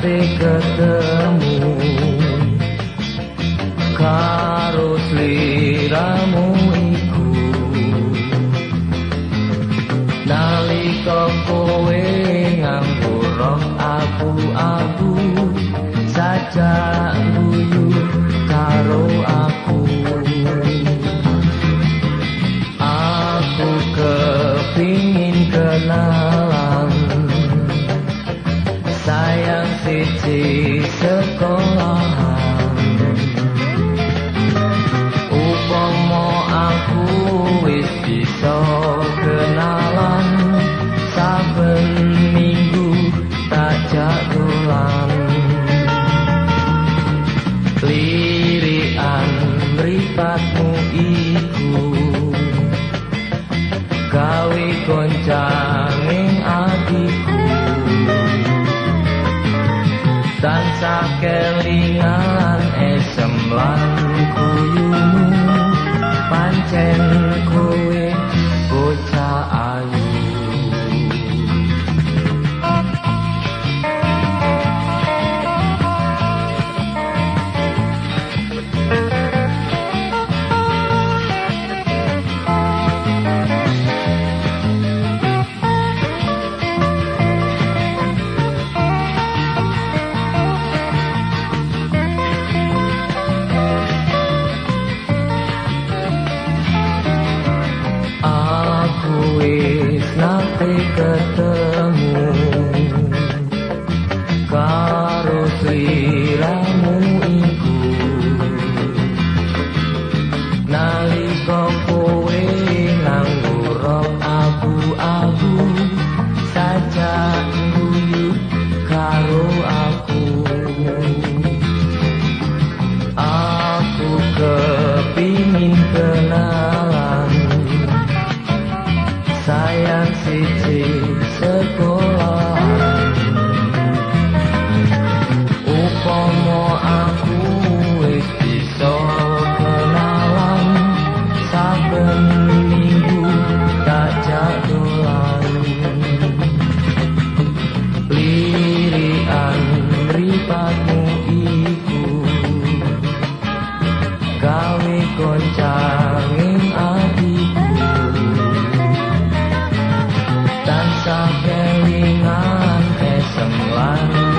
nate ketemu. Karo sliramu iku. Nalika kowe nganggo roh aku-aku sajak guyu karo aku. Aku kepingin kenalan siji sekolahan. Upama aku wis bisa kenalan saben minggu tak jagolan. Lirian mripatmu iku gawe koncaning tansah kelingan esem lan kuyumu pancen wis nate ketemu. Karo siramu iku. Nalika kowe nganggur abu-abu saja guyu karo aku. Aku kepingin tenang University, Sekolah ringan kesemlang